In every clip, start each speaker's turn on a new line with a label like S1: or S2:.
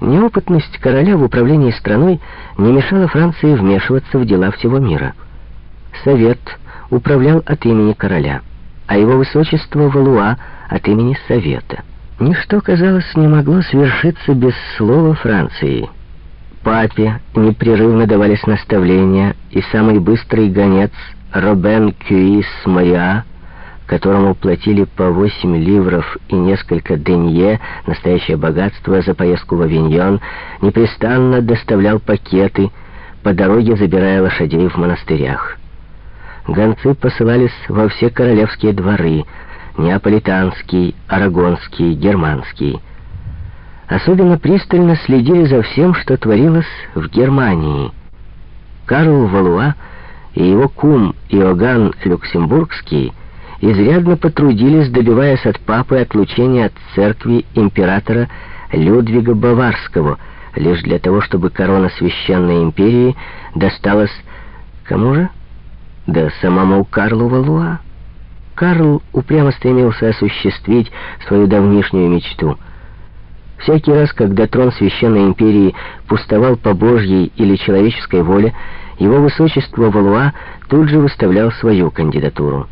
S1: Неопытность короля в управлении страной не мешала Франции вмешиваться в дела всего мира. Совет управлял от имени короля, а его высочество Валуа от имени Совета. Ничто, казалось, не могло свершиться без слова Франции. Папе непрерывно давались наставления, и самый быстрый гонец Робен Кюис Моя которому платили по 8 ливров и несколько денье, настоящее богатство за поездку в Авиньон, непрестанно доставлял пакеты, по дороге забирая лошадей в монастырях. Гонцы посылались во все королевские дворы, неаполитанский, арагонский, германский. Особенно пристально следили за всем, что творилось в Германии. Карл Валуа и его кум Иоганн Люксембургский — изрядно потрудились, добиваясь от папы отлучения от церкви императора Людвига Баварского, лишь для того, чтобы корона священной империи досталась кому же? Да самому Карлу Валуа. Карл упрямо стремился осуществить свою давнишнюю мечту. Всякий раз, когда трон Священной Империи пустовал по Божьей или человеческой воле, его высочество Валуа тут же выставлял свою кандидатуру.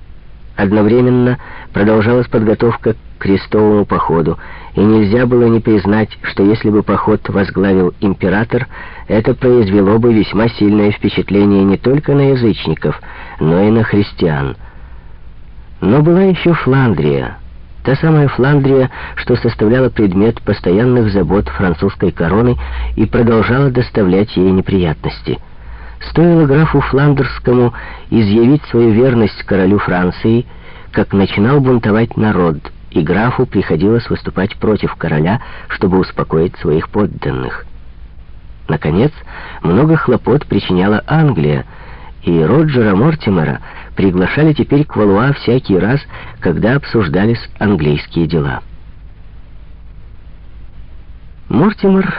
S1: Одновременно продолжалась подготовка к крестовому походу, и нельзя было не признать, что если бы поход возглавил император, это произвело бы весьма сильное впечатление не только на язычников, но и на христиан. Но была еще Фландрия, та самая Фландрия, что составляла предмет постоянных забот французской короны и продолжала доставлять ей неприятности – Стоило графу Фландерскому изъявить свою верность королю Франции, как начинал бунтовать народ, и графу приходилось выступать против короля, чтобы успокоить своих подданных. Наконец, много хлопот причиняла Англия, и Роджера Мортимера приглашали теперь к Валуа всякий раз, когда обсуждались английские дела. Мортимер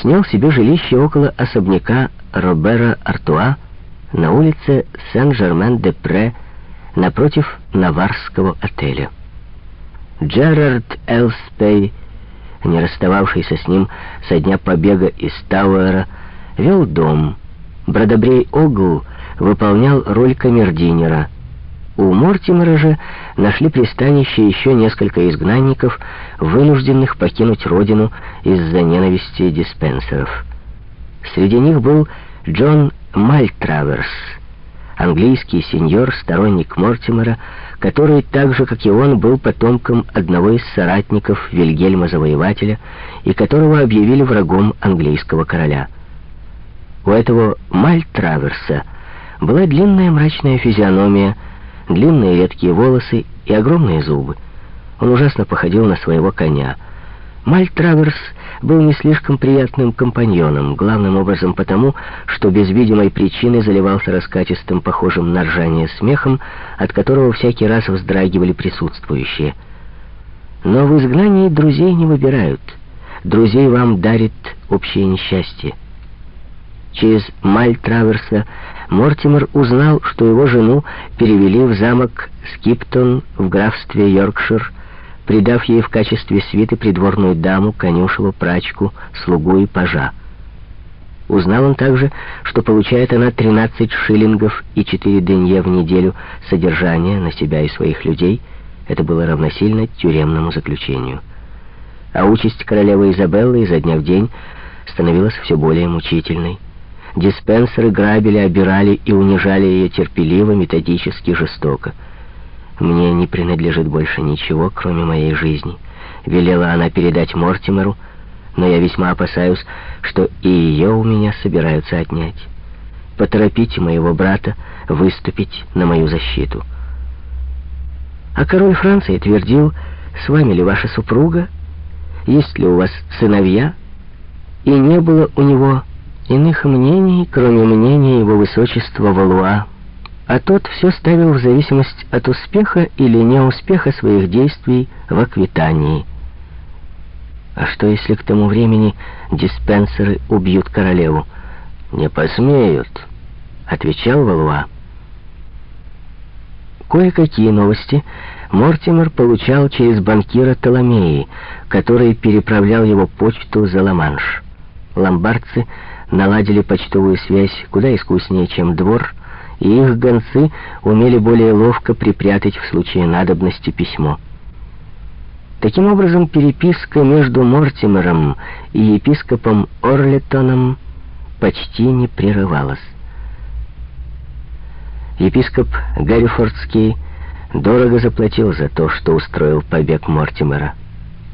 S1: снял себе жилище около особняка Робера Артуа на улице Сен-Жермен-де-Пре напротив Наварского отеля. Джерард Элспей, не расстававшийся с ним со дня побега из Тауэра, вел дом. Бродобрей Огл выполнял роль камердинера. У Мортимера же нашли пристанище еще несколько изгнанников, вынужденных покинуть родину из-за ненависти диспенсеров. Среди них был Джон Мальтраверс, английский сеньор, сторонник Мортимера, который, так же, как и он, был потомком одного из соратников Вильгельма Завоевателя и которого объявили врагом английского короля. У этого Мальтраверса была длинная мрачная физиономия, длинные редкие волосы и огромные зубы. Он ужасно походил на своего коня — Мальтраверс был не слишком приятным компаньоном, главным образом потому, что без видимой причины заливался раскатистым, похожим на ржание смехом, от которого всякий раз вздрагивали присутствующие. Но в изгнании друзей не выбирают. Друзей вам дарит общее несчастье. Через Мальтраверса Мортимер узнал, что его жену перевели в замок Скиптон в графстве Йоркшир, придав ей в качестве свиты придворную даму, конюшеву, прачку, слугу и пажа. Узнал он также, что получает она 13 шиллингов и 4 денье в неделю содержания на себя и своих людей. Это было равносильно тюремному заключению. А участь королевы Изабеллы изо дня в день становилась все более мучительной. Диспенсеры грабили, обирали и унижали ее терпеливо, методически, жестоко. «Мне не принадлежит больше ничего, кроме моей жизни», — велела она передать Мортимеру, «но я весьма опасаюсь, что и ее у меня собираются отнять. Поторопите моего брата выступить на мою защиту». А король Франции твердил, «С вами ли ваша супруга? Есть ли у вас сыновья?» И не было у него иных мнений, кроме мнения его высочества Валуа, а тот все ставил в зависимость от успеха или неуспеха своих действий в Аквитании. А что, если к тому времени диспенсеры убьют королеву? «Не посмеют», — отвечал Валуа. кое-какие новости Мортимер получал через банкира Толомеи, который переправлял его почту за Ла-Манш. Ломбардцы наладили почтовую связь куда искуснее, чем двор, и их гонцы умели более ловко припрятать в случае надобности письмо. Таким образом, переписка между Мортимером и епископом Орлетоном почти не прерывалась. Епископ Гаррифордский дорого заплатил за то, что устроил побег Мортимера,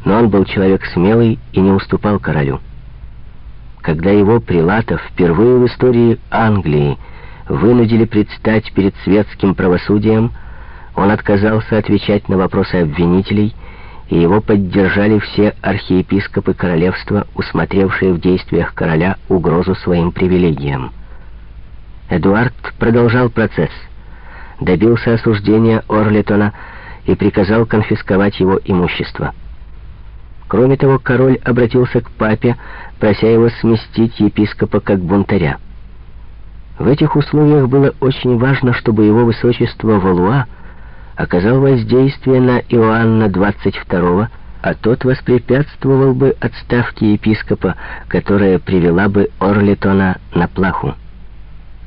S1: но он был человек смелый и не уступал королю. Когда его прилата впервые в истории Англии вынудили предстать перед светским правосудием, он отказался отвечать на вопросы обвинителей, и его поддержали все архиепископы королевства, усмотревшие в действиях короля угрозу своим привилегиям. Эдуард продолжал процесс, добился осуждения Орлитона и приказал конфисковать его имущество. Кроме того, король обратился к папе, прося его сместить епископа как бунтаря. В этих условиях было очень важно, чтобы его высочество Валуа оказал воздействие на Иоанна XXII, а тот воспрепятствовал бы отставке епископа, которая привела бы Орлитона на плаху.